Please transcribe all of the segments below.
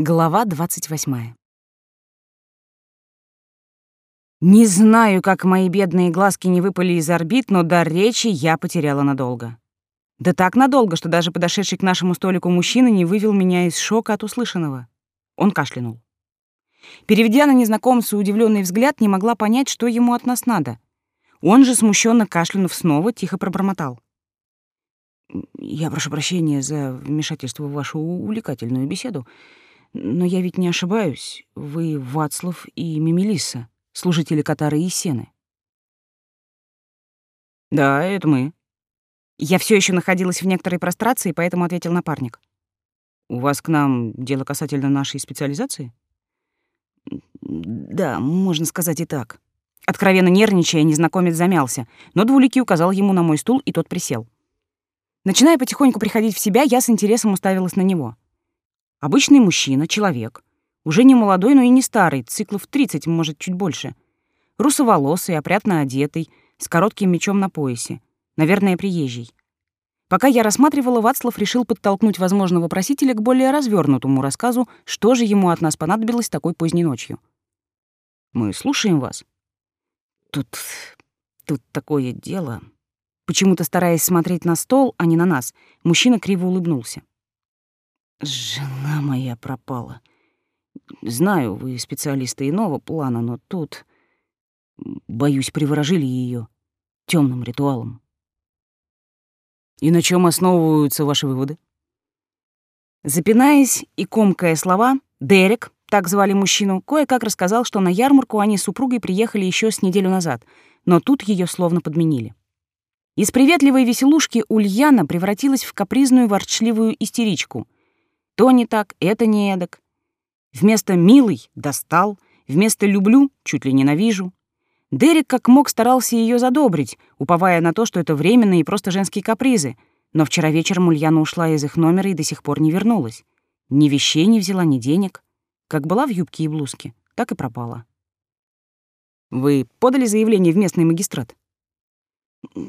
Глава 28. Не знаю, как мои бедные глазки не выпали из орбит, но дар речи я потеряла надолго. Да так надолго, что даже подошедший к нашему столику мужчина не вывел меня из шока от услышанного. Он кашлянул. Переведя на незнакомца удивленный взгляд, не могла понять, что ему от нас надо. Он же, смущенно кашлянув снова, тихо пробормотал. «Я прошу прощения за вмешательство в вашу увлекательную беседу. Но я ведь не ошибаюсь. Вы Вацлав и Мимелиса, служители Катары и Сены. Да, это мы. Я все еще находилась в некоторой прострации, поэтому ответил напарник. У вас к нам дело касательно нашей специализации? Да, можно сказать и так. Откровенно нервничая, незнакомец замялся, но Двуликий указал ему на мой стул, и тот присел. Начиная потихоньку приходить в себя, я с интересом уставилась на него — Обычный мужчина, человек. Уже не молодой, но и не старый, циклов 30, может, чуть больше. Русоволосый, опрятно одетый, с коротким мечом на поясе. Наверное, приезжий. Пока я рассматривала, Вацлав решил подтолкнуть возможного просителя к более развернутому рассказу, что же ему от нас понадобилось такой поздней ночью. «Мы слушаем вас». «Тут... тут такое дело...» Почему-то стараясь смотреть на стол, а не на нас, мужчина криво улыбнулся. Жена моя пропала. Знаю, вы специалисты иного плана, но тут, боюсь, приворожили ее темным ритуалом. И на чем основываются ваши выводы? Запинаясь и комкая слова, Дерек, так звали мужчину, кое-как рассказал, что на ярмарку они с супругой приехали еще с неделю назад, но тут ее словно подменили. Из приветливой веселушки Ульяна превратилась в капризную ворчливую истеричку — то не так, это не эдак. Вместо «милый» — «достал», вместо «люблю» — чуть ли ненавижу. Дерек как мог старался ее задобрить, уповая на то, что это временные и просто женские капризы, но вчера вечером Ульяна ушла из их номера и до сих пор не вернулась. Ни вещей не взяла, ни денег. Как была в юбке и блузке, так и пропала. «Вы подали заявление в местный магистрат?»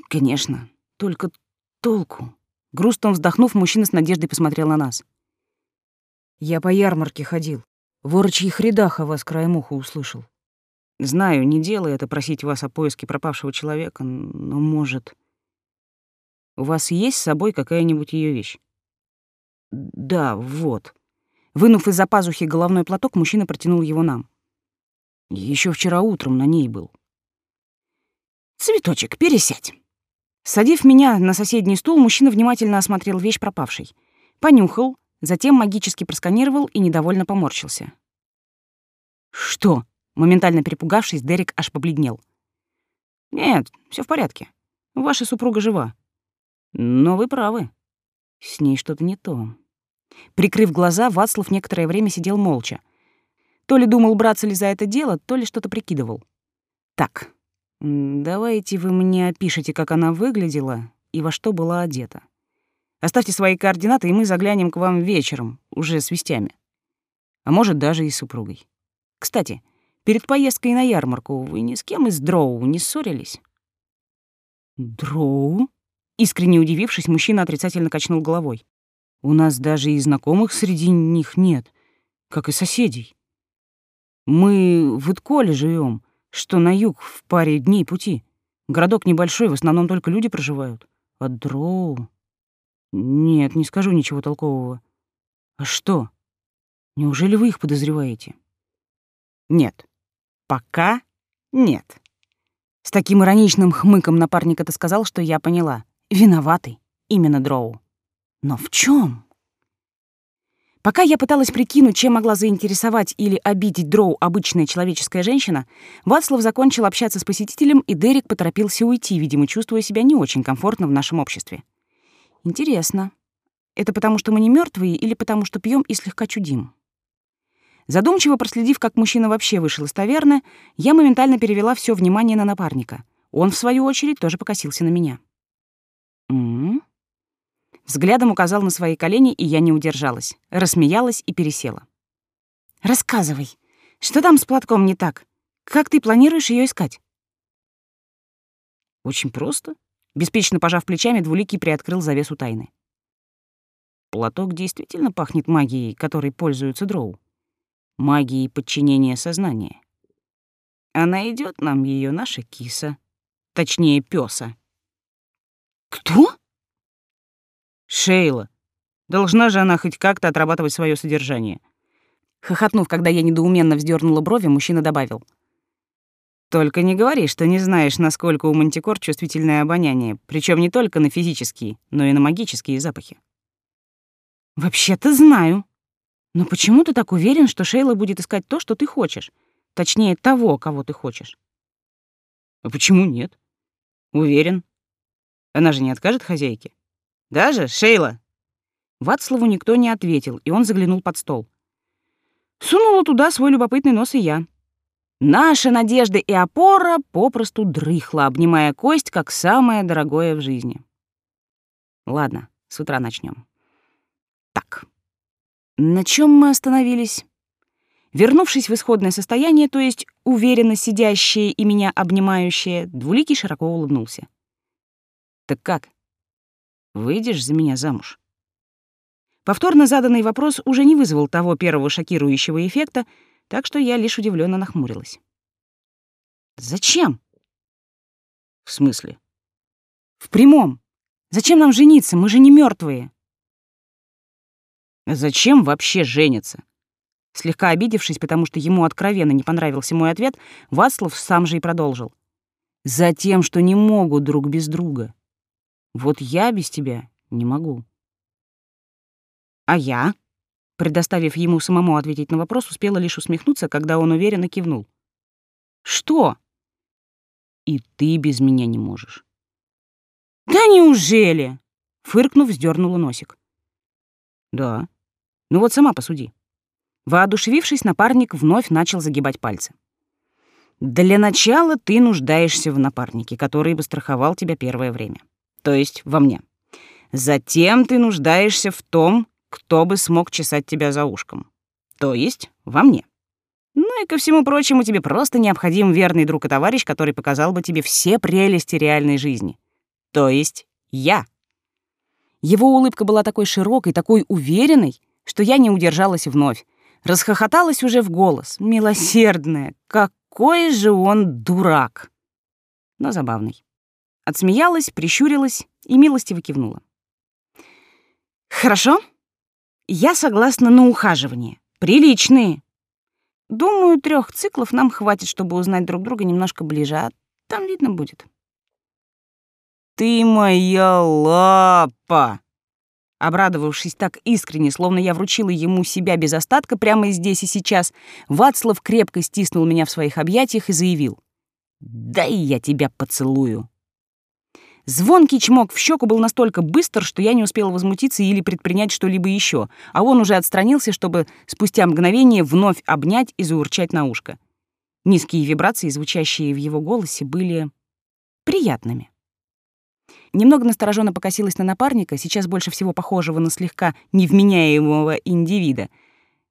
«Конечно. Только толку». Грустно вздохнув, мужчина с надеждой посмотрел на нас. Я по ярмарке ходил. В орочьих рядах о вас краем уха услышал. Знаю, не дело это просить вас о поиске пропавшего человека, но, может... У вас есть с собой какая-нибудь ее вещь? Да, вот. Вынув из-за пазухи головной платок, мужчина протянул его нам. Еще вчера утром на ней был. Цветочек, пересядь. Садив меня на соседний стул, мужчина внимательно осмотрел вещь пропавшей. Понюхал, Затем магически просканировал и недовольно поморщился. «Что?» — моментально перепугавшись, Дерек аж побледнел. «Нет, все в порядке. Ваша супруга жива. Но вы правы. С ней что-то не то». Прикрыв глаза, Вацлав некоторое время сидел молча. То ли думал, браться ли за это дело, то ли что-то прикидывал. «Так, давайте вы мне опишите, как она выглядела и во что была одета. Оставьте свои координаты, и мы заглянем к вам вечером, уже с вестями. А может, даже и с супругой. Кстати, перед поездкой на ярмарку вы ни с кем из Дроу не ссорились? Дроу? Искренне удивившись, мужчина отрицательно качнул головой. У нас даже и знакомых среди них нет, как и соседей. Мы в Итколе живем, что на юг в паре дней пути. Городок небольшой, в основном только люди проживают. А Дроу... Нет, не скажу ничего толкового. А что? Неужели вы их подозреваете? Нет. Пока нет. С таким ироничным хмыком напарник это сказал, что я поняла. Виноватый именно Дроу. Но в чем? Пока я пыталась прикинуть, чем могла заинтересовать или обидеть Дроу обычная человеческая женщина, Вацлав закончил общаться с посетителем, и Дерек поторопился уйти, видимо, чувствуя себя не очень комфортно в нашем обществе. Интересно, это потому, что мы не мертвые, или потому, что пьем и слегка чудим? Задумчиво проследив, как мужчина вообще вышел из таверны, я моментально перевела все внимание на напарника. Он, в свою очередь, тоже покосился на меня. м м Взглядом указал на свои колени, и я не удержалась. Рассмеялась и пересела. «Рассказывай, что там с платком не так? Как ты планируешь ее искать?» «Очень просто», Беспечно пожав плечами, Двуликий приоткрыл завесу тайны. Платок действительно пахнет магией, которой пользуются дроу. Магией подчинения сознания. А найдет нам ее наша киса. Точнее, пёса. Кто? Шейла. Должна же она хоть как-то отрабатывать свое содержание. Хохотнув, когда я недоуменно вздернула брови, мужчина добавил. «Только не говори, что не знаешь, насколько у мантикор чувствительное обоняние, причем не только на физические, но и на магические запахи». «Вообще-то знаю. Но почему ты так уверен, что Шейла будет искать то, что ты хочешь? Точнее, того, кого ты хочешь?» «А почему нет? Уверен. Она же не откажет хозяйке. Даже, Шейла?» Вацлаву никто не ответил, и он заглянул под стол. Сунула туда свой любопытный нос и я. Наша надежда и опора попросту дрыхла, обнимая кость как самое дорогое в жизни. Ладно, с утра начнем. Так, на чем мы остановились? Вернувшись в исходное состояние, то есть уверенно сидящее и меня обнимающее, Двуликий широко улыбнулся. «Так как? Выйдешь за меня замуж?» Повторно заданный вопрос уже не вызвал того первого шокирующего эффекта, так что я лишь удивленно нахмурилась. «Зачем?» «В смысле?» «В прямом. Зачем нам жениться? Мы же не мертвые. «Зачем вообще жениться?» Слегка обидевшись, потому что ему откровенно не понравился мой ответ, Вацлав сам же и продолжил. «Затем, что не могут друг без друга. Вот я без тебя не могу». А я, предоставив ему самому ответить на вопрос, успела лишь усмехнуться, когда он уверенно кивнул. Что? И ты без меня не можешь. Да неужели? Фыркнув, вздернула носик. Да. Ну вот сама посуди. Воодушевившись, напарник вновь начал загибать пальцы. Для начала ты нуждаешься в напарнике, который бы страховал тебя первое время. То есть во мне. Затем ты нуждаешься в том, кто бы смог чесать тебя за ушком. То есть во мне. Ну и ко всему прочему, тебе просто необходим верный друг и товарищ, который показал бы тебе все прелести реальной жизни. То есть я. Его улыбка была такой широкой, такой уверенной, что я не удержалась вновь. Расхохоталась уже в голос. Милосердная, какой же он дурак. Но забавный. Отсмеялась, прищурилась и милостиво кивнула. «Хорошо», я согласна на ухаживание. Приличные. Думаю, трех циклов нам хватит, чтобы узнать друг друга немножко ближе, а там видно будет. Ты моя лапа! Обрадовавшись так искренне, словно я вручила ему себя без остатка прямо здесь и сейчас, Вацлав крепко стиснул меня в своих объятиях и заявил. «Дай я тебя поцелую». Звонкий чмок в щеку был настолько быстр, что я не успела возмутиться или предпринять что-либо еще, а он уже отстранился, чтобы спустя мгновение вновь обнять и заурчать на ушко. Низкие вибрации, звучащие в его голосе, были приятными. Немного настороженно покосилась на напарника, сейчас больше всего похожего на слегка невменяемого индивида,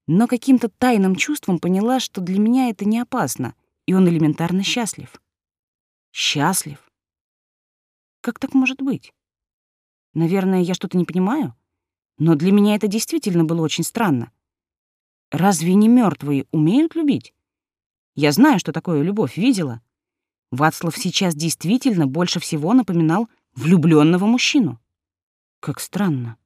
но каким-то тайным чувством поняла, что для меня это не опасно, и он элементарно счастлив. Счастлив. Как так может быть? Наверное, я что-то не понимаю, но для меня это действительно было очень странно. Разве не мертвые умеют любить? Я знаю, что такое любовь, видела. Вацлав сейчас действительно больше всего напоминал влюбленного мужчину. Как странно.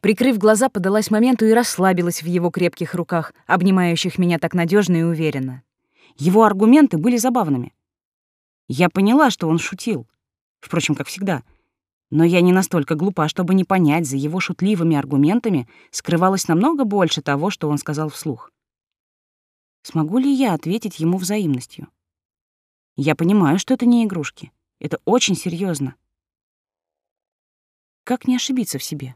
Прикрыв глаза, подалась моменту и расслабилась в его крепких руках, обнимающих меня так надежно и уверенно. Его аргументы были забавными. Я поняла, что он шутил. Впрочем, как всегда. Но я не настолько глупа, чтобы не понять, за его шутливыми аргументами скрывалось намного больше того, что он сказал вслух. Смогу ли я ответить ему взаимностью? Я понимаю, что это не игрушки. Это очень серьезно. Как не ошибиться в себе?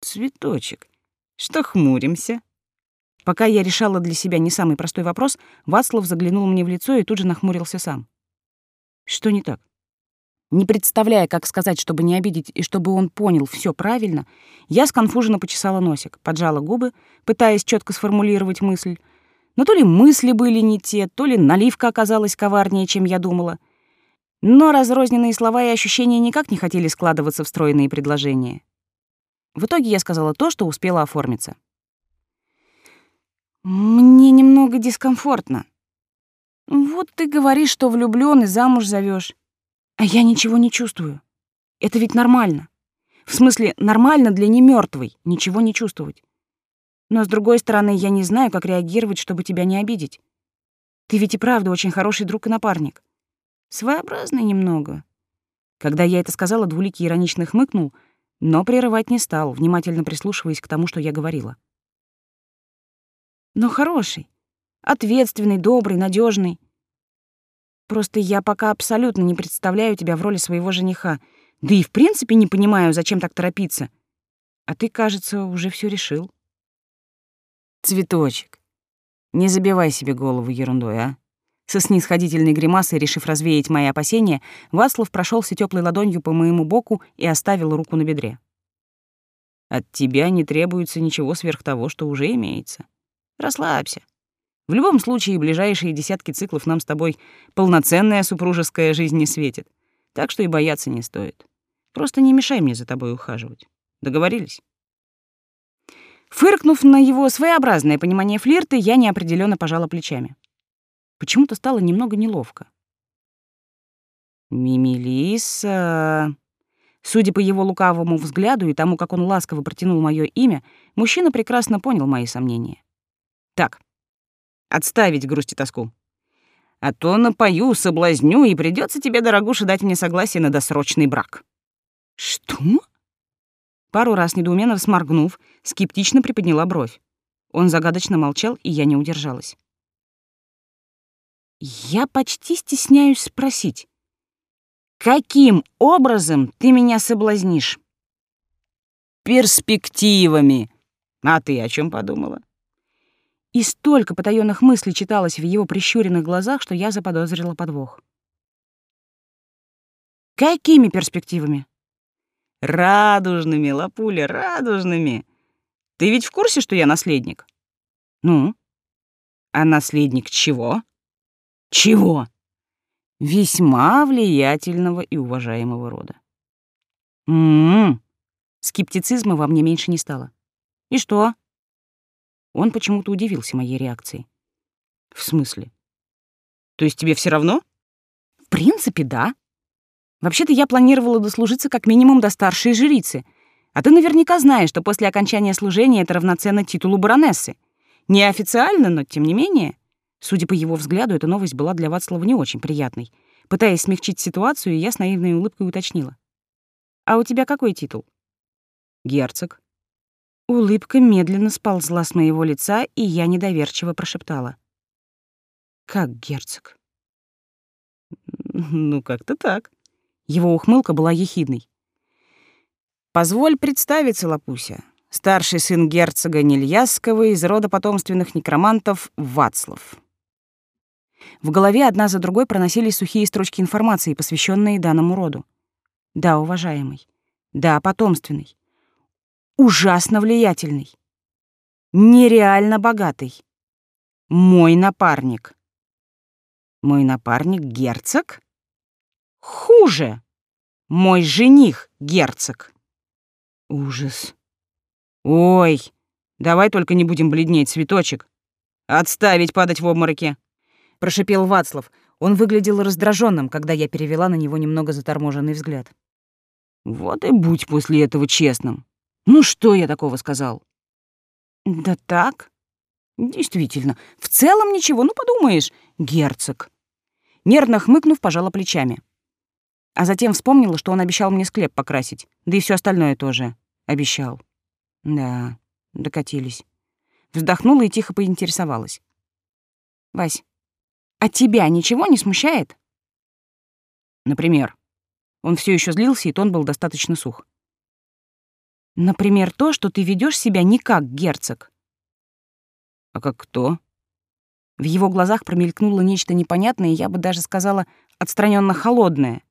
Цветочек, что хмуримся? Пока я решала для себя не самый простой вопрос, Вацлав заглянул мне в лицо и тут же нахмурился сам. Что не так? Не представляя, как сказать, чтобы не обидеть и чтобы он понял все правильно, я сконфуженно почесала носик, поджала губы, пытаясь четко сформулировать мысль. Но то ли мысли были не те, то ли наливка оказалась коварнее, чем я думала. Но разрозненные слова и ощущения никак не хотели складываться в стройные предложения. В итоге я сказала то, что успела оформиться. «Мне немного дискомфортно. Вот ты говоришь, что влюблён и замуж зовёшь, а я ничего не чувствую. Это ведь нормально. В смысле, нормально для немёртвой ничего не чувствовать. Но, с другой стороны, я не знаю, как реагировать, чтобы тебя не обидеть. Ты ведь и правда очень хороший друг и напарник. Своеобразный немного. Когда я это сказала, Двуликий иронично хмыкнул, но прерывать не стал, внимательно прислушиваясь к тому, что я говорила. Но хороший, ответственный, добрый, надежный. Просто я пока абсолютно не представляю тебя в роли своего жениха, да и в принципе не понимаю, зачем так торопиться. А ты, кажется, уже все решил. Цветочек, не забивай себе голову ерундой, а? Со снисходительной гримасой, решив развеять мои опасения, Васлов прошелся теплой ладонью по моему боку и оставил руку на бедре. От тебя не требуется ничего сверх того, что уже имеется. Расслабься. В любом случае, ближайшие десятки циклов нам с тобой полноценная супружеская жизнь не светит. Так что и бояться не стоит. Просто не мешай мне за тобой ухаживать. Договорились? Фыркнув на его своеобразное понимание флирта, я неопределенно пожала плечами. Почему-то стало немного неловко. «Мимилиса...» Судя по его лукавому взгляду и тому, как он ласково протянул мое имя, мужчина прекрасно понял мои сомнения. «Так, отставить грусть и тоску. А то напою, соблазню, и придется тебе, дорогуша, дать мне согласие на досрочный брак». «Что?» Пару раз недоуменно сморгнув, скептично приподняла бровь. Он загадочно молчал, и я не удержалась. Я почти стесняюсь спросить, каким образом ты меня соблазнишь? Перспективами. А ты о чем подумала? И столько потаённых мыслей читалось в его прищуренных глазах, что я заподозрила подвох. Какими перспективами? Радужными, лапуля, радужными. Ты ведь в курсе, что я наследник? Ну? А наследник чего? Чего? Весьма влиятельного и уважаемого рода. М-м. Скептицизма во мне меньше не стало. И что? Он почему-то удивился моей реакцией. В смысле? То есть тебе все равно? В принципе, да. Вообще-то я планировала дослужиться как минимум до старшей жрицы. А ты наверняка знаешь, что после окончания служения это равноценно титулу баронессы. Неофициально, но тем не менее. Судя по его взгляду, эта новость была для Вацлава не очень приятной. Пытаясь смягчить ситуацию, я с наивной улыбкой уточнила. «А у тебя какой титул?» «Герцог». Улыбка медленно сползла с моего лица, и я недоверчиво прошептала. «Как герцог?» «Ну, как-то так». Его ухмылка была ехидной. «Позволь представиться, Лапуся. Старший сын герцога Нельясского из рода потомственных некромантов Вацлав». В голове одна за другой проносились сухие строчки информации, посвященные данному роду. Да, уважаемый. Да, потомственный. Ужасно влиятельный. Нереально богатый. Мой напарник. Мой напарник герцог? Хуже. Мой жених герцог. Ужас. Ой, давай только не будем бледнеть, цветочек. Отставить падать в обмороке прошипел Вацлав. Он выглядел раздраженным, когда я перевела на него немного заторможенный взгляд. Вот и будь после этого честным. Ну что я такого сказал? Да так. Действительно, в целом ничего, ну подумаешь, герцог. Нервно хмыкнув, пожала плечами. А затем вспомнила, что он обещал мне склеп покрасить, да и все остальное тоже обещал. Да, докатились. Вздохнула и тихо поинтересовалась. «Вась, а тебя ничего не смущает? Например, он все еще злился, и тон был достаточно сух. Например, то, что ты ведешь себя не как герцог. А как кто? В его глазах промелькнуло нечто непонятное, я бы даже сказала, отстраненно холодное.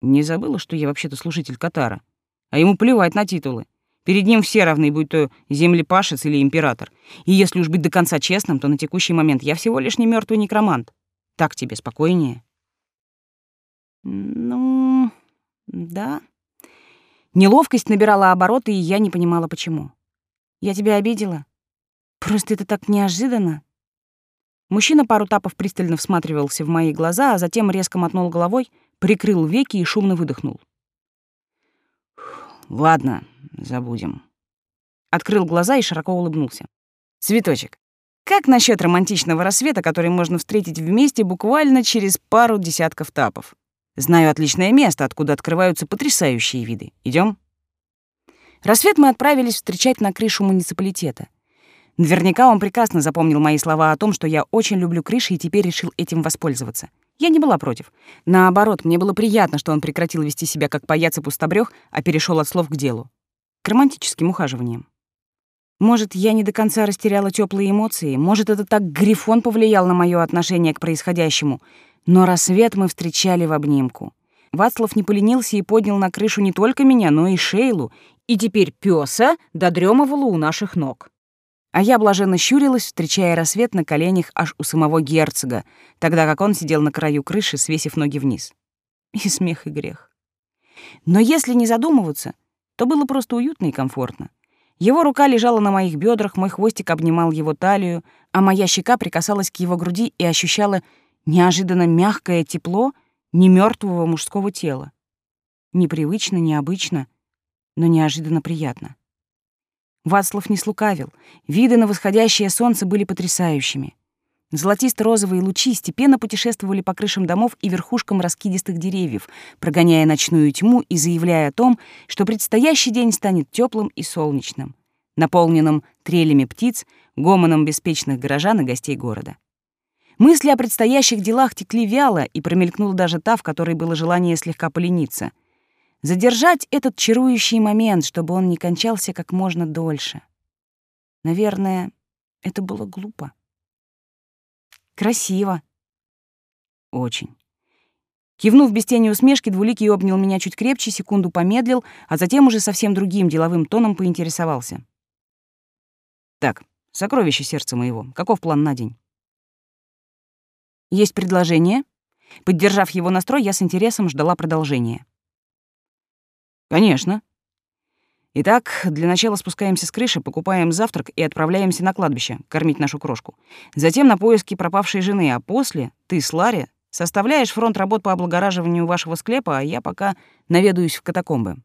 Не забыла, что я вообще-то служитель Катара, а ему плевать на титулы. Перед ним все равны, будь то землепашец или император. И если уж быть до конца честным, то на текущий момент я всего лишь не мертвый некромант. Так тебе спокойнее? Ну, да. Неловкость набирала обороты, и я не понимала, почему. «Я тебя обидела? Просто это так неожиданно». Мужчина пару тапов пристально всматривался в мои глаза, а затем резко мотнул головой, прикрыл веки и шумно выдохнул. «Ладно, забудем». Открыл глаза и широко улыбнулся. «Цветочек, как насчет романтичного рассвета, который можно встретить вместе буквально через пару десятков тапов? Знаю отличное место, откуда открываются потрясающие виды. Идем? Рассвет мы отправились встречать на крышу муниципалитета. Наверняка он прекрасно запомнил мои слова о том, что я очень люблю крыши и теперь решил этим воспользоваться. Я не была против. Наоборот, мне было приятно, что он прекратил вести себя как паяц и пустобрёх, а перешел от слов к делу. К романтическим ухаживаниям. Может, я не до конца растеряла теплые эмоции, может, это так Грифон повлиял на мое отношение к происходящему, но рассвет мы встречали в обнимку. Вацлав не поленился и поднял на крышу не только меня, но и Шейлу, и теперь пёса додремывала у наших ног. А я блаженно щурилась, встречая рассвет на коленях аж у самого герцога, тогда как он сидел на краю крыши, свесив ноги вниз. И смех, и грех. Но если не задумываться, то было просто уютно и комфортно. Его рука лежала на моих бедрах, мой хвостик обнимал его талию, а моя щека прикасалась к его груди и ощущала неожиданно мягкое тепло немертвого мужского тела. Непривычно, необычно, но неожиданно приятно. Вацлав не слукавил. Виды на восходящее солнце были потрясающими. Золотисто-розовые лучи степенно путешествовали по крышам домов и верхушкам раскидистых деревьев, прогоняя ночную тьму и заявляя о том, что предстоящий день станет теплым и солнечным, наполненным трелями птиц, гомоном беспечных горожан и гостей города. Мысли о предстоящих делах текли вяло, и промелькнула даже та, в которой было желание слегка полениться. Задержать этот чарующий момент, чтобы он не кончался как можно дольше. Наверное, это было глупо. Красиво. Очень. Кивнув без тени усмешки, Двуликий обнял меня чуть крепче, секунду помедлил, а затем уже совсем другим деловым тоном поинтересовался. «Так, сокровище сердца моего, каков план на день?» «Есть предложение?» Поддержав его настрой, я с интересом ждала продолжения. «Конечно. Итак, для начала спускаемся с крыши, покупаем завтрак и отправляемся на кладбище кормить нашу крошку. Затем на поиски пропавшей жены, а после ты с Ларри составляешь фронт работ по облагораживанию вашего склепа, а я пока наведаюсь в катакомбы.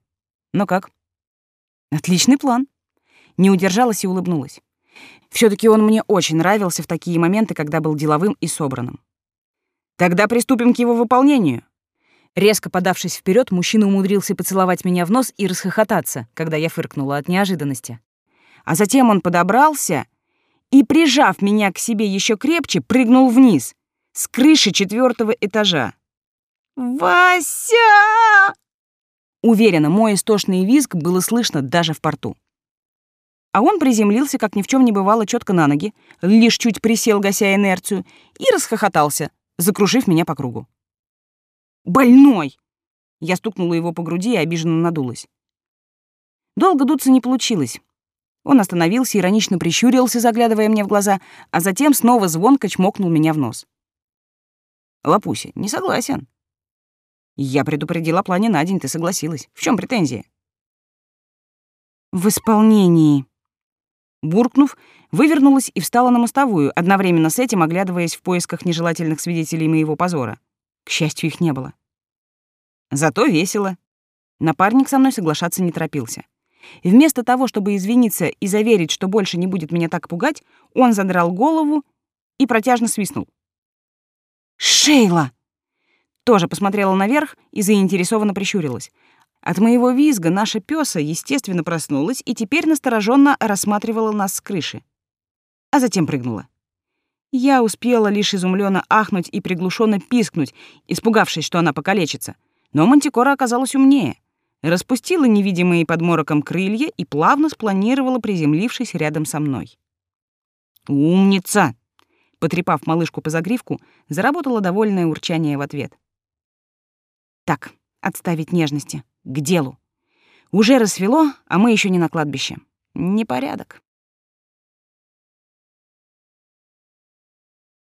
Ну как? Отличный план. Не удержалась и улыбнулась. все таки он мне очень нравился в такие моменты, когда был деловым и собранным. Тогда приступим к его выполнению. Резко подавшись вперед, мужчина умудрился поцеловать меня в нос и расхохотаться, когда я фыркнула от неожиданности. А затем он подобрался и, прижав меня к себе еще крепче, прыгнул вниз, с крыши четвертого этажа. «Вася!» Уверена, мой истошный визг было слышно даже в порту. А он приземлился, как ни в чем не бывало, четко на ноги, лишь чуть присел, гася инерцию, и расхохотался, закружив меня по кругу. Больной!» Я стукнула его по груди и обиженно надулась. Долго дуться не получилось. Он остановился, иронично прищурился, заглядывая мне в глаза, а затем снова звонко чмокнул меня в нос. «Лапуся, не согласен». «Я предупредила о плане на день, ты согласилась. В чем претензия?» «В исполнении». Буркнув, вывернулась и встала на мостовую, одновременно с этим оглядываясь в поисках нежелательных свидетелей моего позора. К счастью, их не было. Зато весело. Напарник со мной соглашаться не торопился. И вместо того, чтобы извиниться и заверить, что больше не будет меня так пугать, он задрал голову и протяжно свистнул. «Шейла!» Тоже посмотрела наверх и заинтересованно прищурилась. От моего визга наша пёса, естественно, проснулась и теперь настороженно рассматривала нас с крыши. А затем прыгнула. Я успела лишь изумленно ахнуть и приглушенно пискнуть, испугавшись, что она покалечится. Но Мантикора оказалась умнее. Распустила невидимые под мороком крылья и плавно спланировала, приземлившись рядом со мной. «Умница!» Потрепав малышку по загривку, заработало довольное урчание в ответ. «Так, отставить нежности. К делу. Уже рассвело, а мы еще не на кладбище. Непорядок».